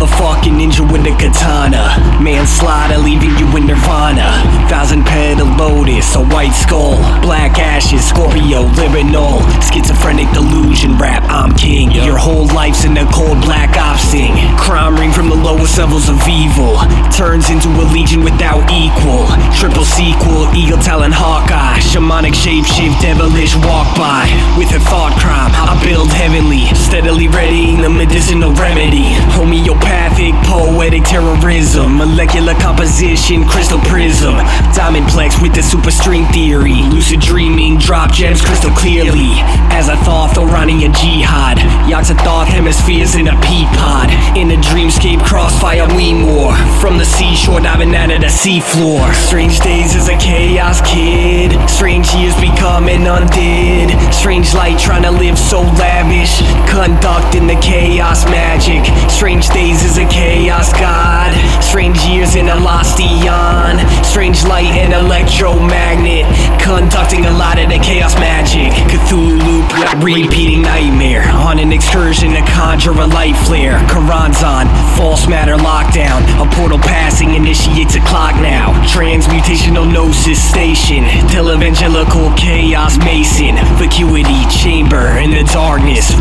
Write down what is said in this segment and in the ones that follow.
ninja with a katana. Manslaughter, leaving you in nirvana. Thousand petal lotus, a white skull. Black ashes, Scorpio, liminal. Schizophrenic delusion, rap, I'm king. Your whole life's in a cold black ops thing. Crime ring from the lowest levels of evil. Turns into a legion without equal. Triple sequel, eagle talent, hawkeye. Shamanic shapeshift, devilish walk by. With a thought crime, Build heavenly. Steadily readying the medicinal remedy. Homeopathic, poetic terrorism. Molecular composition, crystal prism. Diamond plex with the super string theory. Lucid dreaming, drop gems crystal clearly. As I thought, Thorania jihad. Yog-Sothoth hemispheres in a pea pod. In a dreamscape, crossfire, we more. From the seashore, diving out of the seafloor. Strange days as a chaos kid. Strange years becoming undid. Strange light trying to live so lavish. Conducting the chaos magic. Strange days as a chaos god. Strange years in a lost eon. Strange light and electromagnet. Conducting a lot of the chaos magic. Cthulhu, repeating nightmare. On an excursion to conjure a light flare. Karanzan, false matter lockdown. A portal passing initiates a clock now. Transmutational gnosis station. Televangelical chaos mason.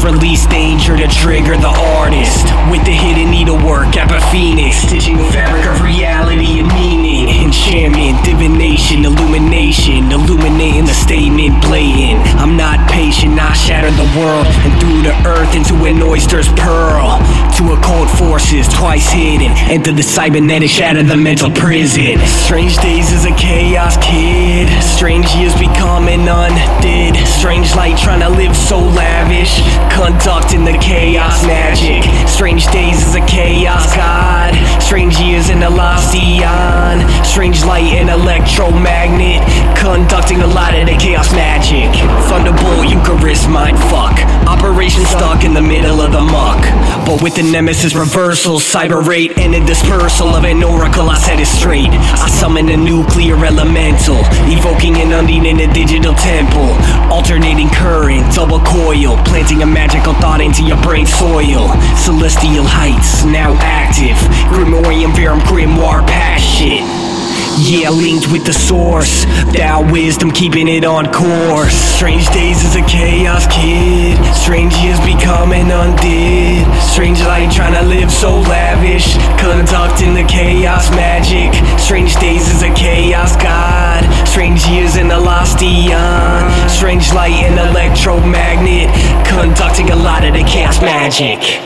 Release danger to trigger the artist. With the hidden needlework, Phoenix. Stitching the fabric of reality and meaning. Enchantment, divination, illumination. Illuminating the statement, blatant. I'm not patient, I shatter the world. And through the earth into an oyster's pearl. To occult forces, twice hidden. Enter the cybernetic, shatter the mental prison. Strange days as a chaos kid. Strange years becoming undid. Strange light trying to live so lavish. Conducting the chaos magic. Strange days as a chaos god. Strange years in the eon. Strange light and electromagnet. Conducting a lot of the chaos magic. Thunderbolt, Eucharist, mind fuck. Operation stuck in the middle of the muck. But with the nemesis reversal, cyber rate, and a dispersal of an oracle, I set it straight. I summon a nuclear elemental, evoking an undine in a digital temple. Alternating current, double coil, planting a magical thought into your brain soil. Celestial heights, now active. Grimorium Verum Grimoire passion. Yeah, linked with the source. Thou wisdom keeping it on course. Strange days as a chaos kid. Strange years becoming undid. Strange light trying to live so lavish. Conducting the chaos magic. Strange days is a chaos god. Strange years in the lost eon. Strange light and electromagnet. Conducting a lot of the chaos magic.